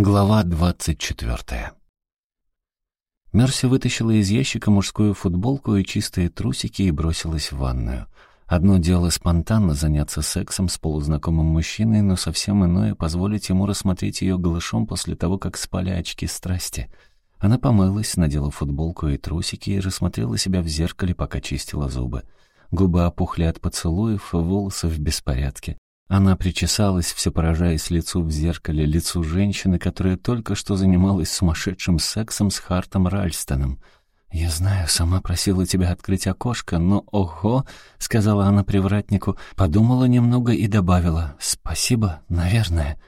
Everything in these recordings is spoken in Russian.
Глава двадцать четвертая. Мерси вытащила из ящика мужскую футболку и чистые трусики и бросилась в ванную. Одно дело спонтанно заняться сексом с полузнакомым мужчиной, но совсем иное — позволить ему рассмотреть ее голышом после того, как спали очки страсти. Она помылась, надела футболку и трусики и рассмотрела себя в зеркале, пока чистила зубы. Губы опухли от поцелуев, волосы в беспорядке. Она причесалась, все поражаясь лицу в зеркале, лицу женщины, которая только что занималась сумасшедшим сексом с Хартом Ральстоном. «Я знаю, сама просила тебя открыть окошко, но ого!» — сказала она привратнику, подумала немного и добавила «Спасибо, наверное».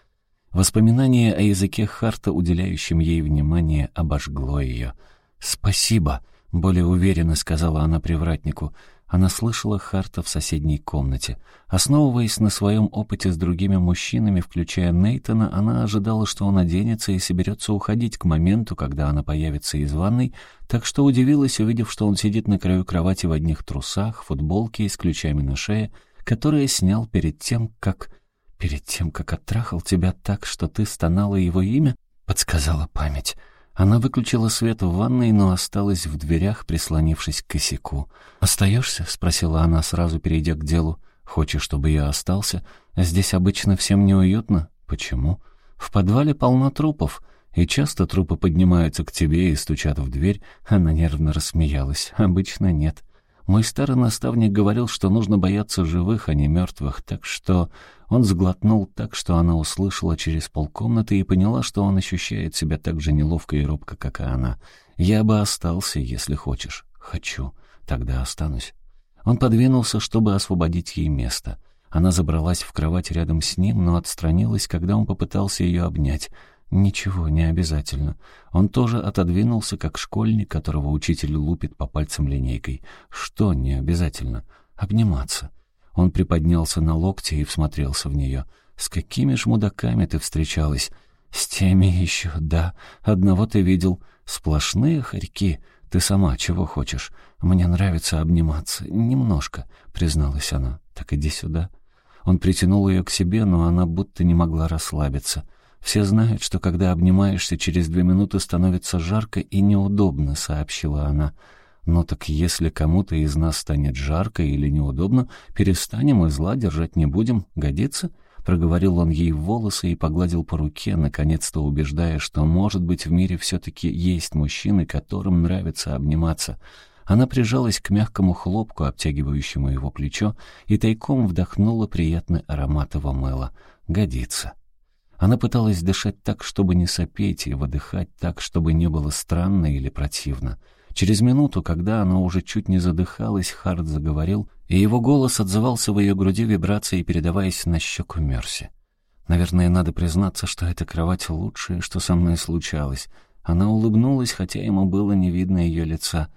Воспоминание о языке Харта, уделяющем ей внимание, обожгло ее. «Спасибо», — более уверенно сказала она привратнику. Она слышала Харта в соседней комнате. Основываясь на своем опыте с другими мужчинами, включая Нейтона, она ожидала, что он оденется и соберется уходить к моменту, когда она появится из ванной, так что удивилась, увидев, что он сидит на краю кровати в одних трусах, футболке и с ключами на шее, которые снял перед тем, как... «Перед тем, как оттрахал тебя так, что ты стонала его имя?» — подсказала память. Она выключила свет в ванной, но осталась в дверях, прислонившись к косяку. «Остаешься?» — спросила она, сразу перейдя к делу. «Хочешь, чтобы я остался? Здесь обычно всем неуютно. Почему?» «В подвале полно трупов, и часто трупы поднимаются к тебе и стучат в дверь». Она нервно рассмеялась. «Обычно нет. Мой старый наставник говорил, что нужно бояться живых, а не мертвых, так что он сглотнул так, что она услышала через полкомнаты и поняла, что он ощущает себя так же неловко и робко, как и она. «Я бы остался, если хочешь». «Хочу. Тогда останусь». Он подвинулся, чтобы освободить ей место. Она забралась в кровать рядом с ним, но отстранилась, когда он попытался ее обнять. «Ничего, не обязательно». Он тоже отодвинулся, как школьник, которого учитель лупит по пальцам линейкой. «Что не обязательно?» «Обниматься». Он приподнялся на локте и всмотрелся в нее. «С какими ж мудаками ты встречалась?» «С теми еще, да. Одного ты видел. Сплошные хорьки. Ты сама чего хочешь? Мне нравится обниматься. Немножко», — призналась она. «Так иди сюда». Он притянул ее к себе, но она будто не могла расслабиться. «Все знают, что когда обнимаешься, через две минуты становится жарко и неудобно», — сообщила она. «Ну так если кому-то из нас станет жарко или неудобно, перестанем и зла держать не будем. Годится?» Проговорил он ей в волосы и погладил по руке, наконец-то убеждая, что, может быть, в мире все-таки есть мужчины, которым нравится обниматься. Она прижалась к мягкому хлопку, обтягивающему его плечо, и тайком вдохнула приятный аромат его мыла. «Годится». Она пыталась дышать так, чтобы не сопеть, и выдыхать так, чтобы не было странно или противно. Через минуту, когда она уже чуть не задыхалась, Харт заговорил, и его голос отзывался в ее груди вибрацией, передаваясь на щеку Мерси. «Наверное, надо признаться, что эта кровать лучшее, что со мной случалось». Она улыбнулась, хотя ему было не видно ее лица.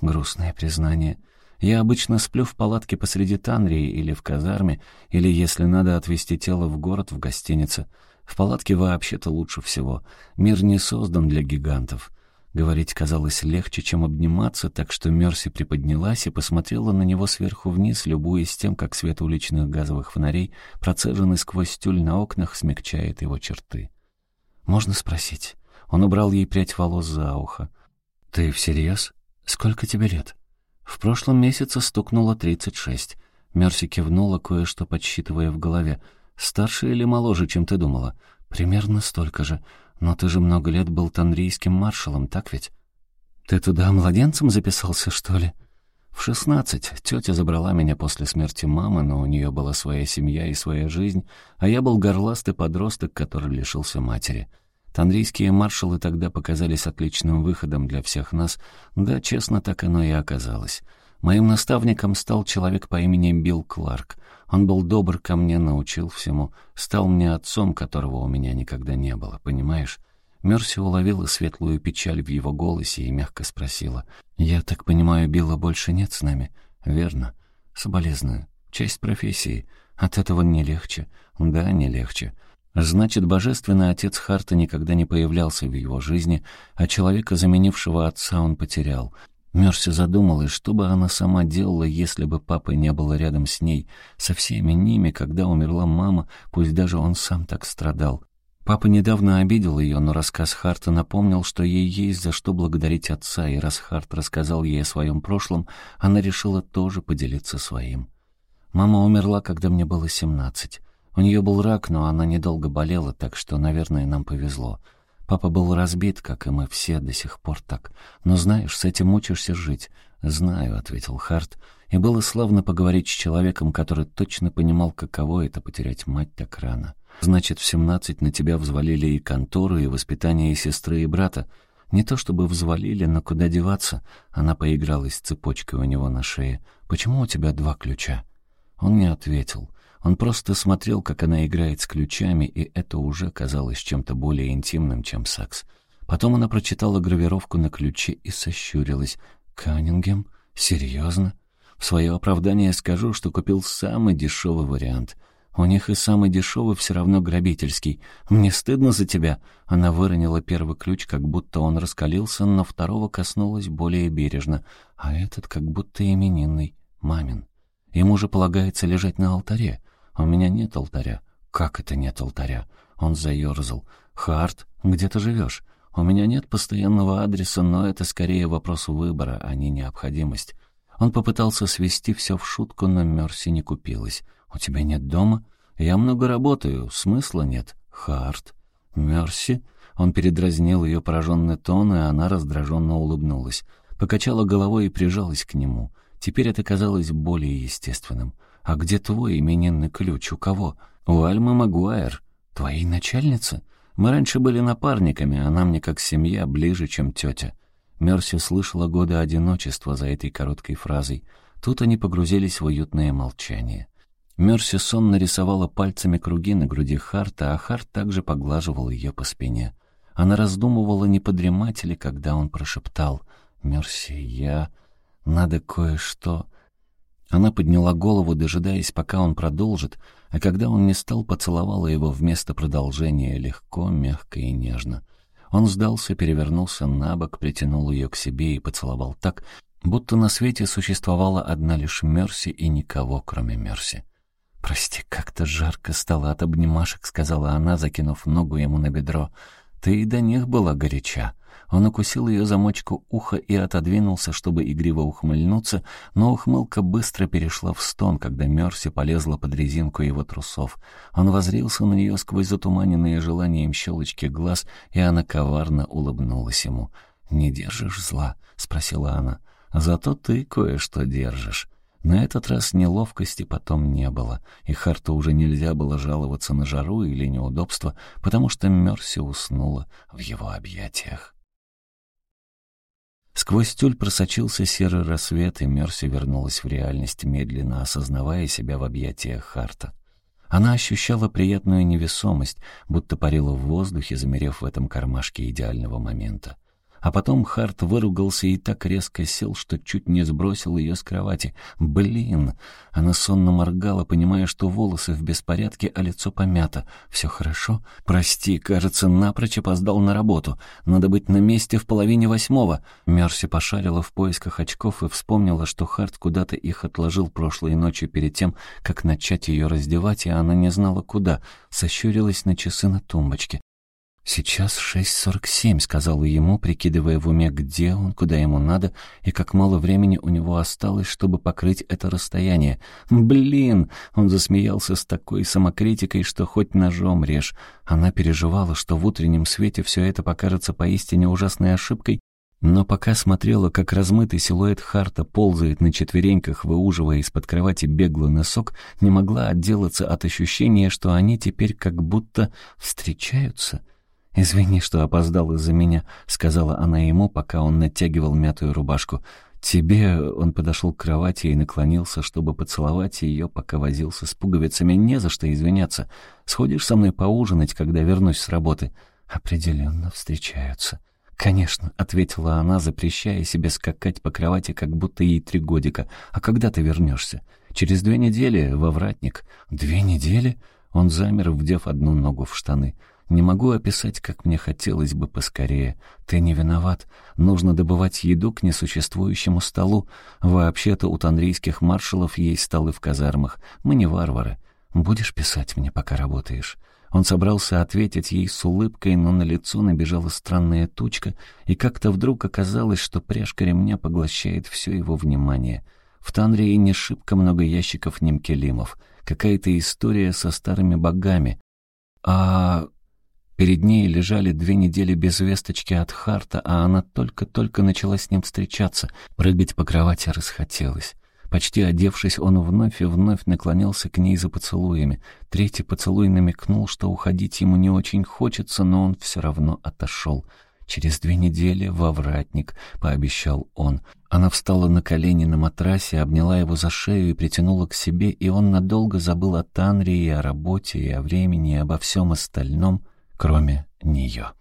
Грустное признание. «Я обычно сплю в палатке посреди Танрии или в казарме, или, если надо, отвезти тело в город, в гостинице». В палатке вообще-то лучше всего. Мир не создан для гигантов. Говорить казалось легче, чем обниматься, так что Мерси приподнялась и посмотрела на него сверху вниз, любуясь тем, как свет уличных газовых фонарей, процеженный сквозь тюль на окнах, смягчает его черты. «Можно спросить?» Он убрал ей прядь волос за ухо. «Ты всерьез? Сколько тебе лет?» В прошлом месяце стукнуло тридцать шесть. Мерси кивнула, кое-что подсчитывая в голове. Старше или моложе, чем ты думала? Примерно столько же. Но ты же много лет был танрийским маршалом, так ведь? Ты туда младенцем записался, что ли? В шестнадцать тетя забрала меня после смерти мамы, но у нее была своя семья и своя жизнь, а я был горластый подросток, который лишился матери. Танрийские маршалы тогда показались отличным выходом для всех нас, да, честно, так оно и оказалось. Моим наставником стал человек по имени Билл Кларк. Он был добр ко мне, научил всему, стал мне отцом, которого у меня никогда не было, понимаешь? Мерси уловила светлую печаль в его голосе и мягко спросила. «Я так понимаю, Билла больше нет с нами?» «Верно. Соболезную. Часть профессии. От этого не легче». «Да, не легче». Значит, божественный отец Харта никогда не появлялся в его жизни, а человека, заменившего отца, он потерял. Мерси задумалась, что бы она сама делала, если бы папы не было рядом с ней, со всеми ними, когда умерла мама, пусть даже он сам так страдал. Папа недавно обидел ее, но рассказ Харта напомнил, что ей есть за что благодарить отца, и раз Харт рассказал ей о своем прошлом, она решила тоже поделиться своим. Мама умерла, когда мне было семнадцать. У нее был рак, но она недолго болела, так что, наверное, нам повезло. Папа был разбит, как и мы все, до сих пор так. Но знаешь, с этим учишься жить. «Знаю», — ответил Харт, и было славно поговорить с человеком, который точно понимал, каково это — потерять мать так рано. «Значит, в семнадцать на тебя взвалили и контору, и воспитание и сестры, и брата. Не то чтобы взвалили, но куда деваться?» Она поигралась цепочкой у него на шее. «Почему у тебя два ключа?» Он не ответил. Он просто смотрел, как она играет с ключами, и это уже казалось чем-то более интимным, чем секс. Потом она прочитала гравировку на ключе и сощурилась. «Каннингем? Серьезно?» В свое оправдание скажу, что купил самый дешевый вариант. У них и самый дешевый все равно грабительский. Мне стыдно за тебя. Она выронила первый ключ, как будто он раскалился, но второго коснулась более бережно. А этот как будто именинный, мамин. Ему же полагается лежать на алтаре. «У меня нет алтаря». «Как это нет алтаря?» Он заерзал. «Харт, где ты живешь?» «У меня нет постоянного адреса, но это скорее вопрос выбора, а не необходимость». Он попытался свести все в шутку, но Мерси не купилась. «У тебя нет дома?» «Я много работаю, смысла нет». «Харт». «Мерси?» Он передразнил ее пораженный тон, и она раздраженно улыбнулась. Покачала головой и прижалась к нему. Теперь это казалось более естественным. «А где твой именинный ключ? У кого?» «У Альмы Магуайр. Твоей начальницы?» «Мы раньше были напарниками, она мне как семья ближе, чем тетя». Мерси слышала годы одиночества за этой короткой фразой. Тут они погрузились в уютное молчание. Мерси сонно рисовала пальцами круги на груди Харта, а Харт также поглаживал ее по спине. Она раздумывала, не подремать ли, когда он прошептал «Мерси, я... Надо кое-что...» Она подняла голову, дожидаясь, пока он продолжит, а когда он не стал, поцеловала его вместо продолжения легко, мягко и нежно. Он сдался, перевернулся на бок, притянул ее к себе и поцеловал так, будто на свете существовала одна лишь Мерси и никого, кроме Мерси. «Прости, как-то жарко стало от обнимашек», — сказала она, закинув ногу ему на бедро. «Ты и до них была горяча». Он укусил ее замочку уха и отодвинулся, чтобы игриво ухмыльнуться, но ухмылка быстро перешла в стон, когда Мерси полезла под резинку его трусов. Он возрился на нее сквозь затуманенные желанием щелочки глаз, и она коварно улыбнулась ему. «Не держишь зла?» — спросила она. «Зато ты кое-что держишь». На этот раз неловкости потом не было, и Харту уже нельзя было жаловаться на жару или неудобства, потому что Мерси уснула в его объятиях. Сквозь тюль просочился серый рассвет, и Мерси вернулась в реальность, медленно осознавая себя в объятиях Харта. Она ощущала приятную невесомость, будто парила в воздухе, замерев в этом кармашке идеального момента. А потом Харт выругался и так резко сел, что чуть не сбросил ее с кровати. «Блин!» Она сонно моргала, понимая, что волосы в беспорядке, а лицо помято. «Все хорошо?» «Прости, кажется, напрочь опоздал на работу. Надо быть на месте в половине восьмого». Мерси пошарила в поисках очков и вспомнила, что Харт куда-то их отложил прошлой ночью перед тем, как начать ее раздевать, и она не знала куда. Сощурилась на часы на тумбочке. «Сейчас шесть сорок семь», — сказала ему, прикидывая в уме, где он, куда ему надо, и как мало времени у него осталось, чтобы покрыть это расстояние. «Блин!» — он засмеялся с такой самокритикой, что хоть ножом режь. Она переживала, что в утреннем свете все это покажется поистине ужасной ошибкой, но пока смотрела, как размытый силуэт Харта ползает на четвереньках, выуживая из-под кровати беглый носок, не могла отделаться от ощущения, что они теперь как будто встречаются — «Извини, что опоздал из-за меня», — сказала она ему, пока он натягивал мятую рубашку. «Тебе...» — он подошел к кровати и наклонился, чтобы поцеловать ее, пока возился с пуговицами. «Не за что извиняться. Сходишь со мной поужинать, когда вернусь с работы?» «Определенно встречаются». «Конечно», — ответила она, запрещая себе скакать по кровати, как будто ей три годика. «А когда ты вернешься?» «Через две недели, во вратник». «Две недели?» Он замер, вдев одну ногу в штаны. Не могу описать, как мне хотелось бы поскорее. Ты не виноват. Нужно добывать еду к несуществующему столу. Вообще-то у танрийских маршалов есть столы в казармах. Мы не варвары. Будешь писать мне, пока работаешь?» Он собрался ответить ей с улыбкой, но на лицо набежала странная тучка, и как-то вдруг оказалось, что пряжка ремня поглощает все его внимание. В Танрии не шибко много ящиков немкелимов. Какая-то история со старыми богами. А перед ней лежали две недели без весточки от Харта, а она только-только начала с ним встречаться. Прыгать по кровати расхотелось. Почти одевшись, он вновь и вновь наклонялся к ней за поцелуями. Третий поцелуй намекнул, что уходить ему не очень хочется, но он все равно отошел. «Через две недели во вратник», — пообещал он. Она встала на колени на матрасе, обняла его за шею и притянула к себе, и он надолго забыл о Танре и о работе, и о времени, и обо всем остальном, кроме нее.